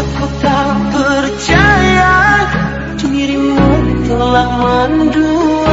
aku tak percaya Dirimu telah mendua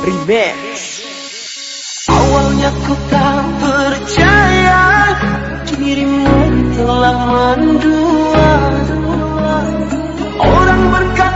Remix. Awalnya ku tak percaya Dirimu telah mendua. Orang berkata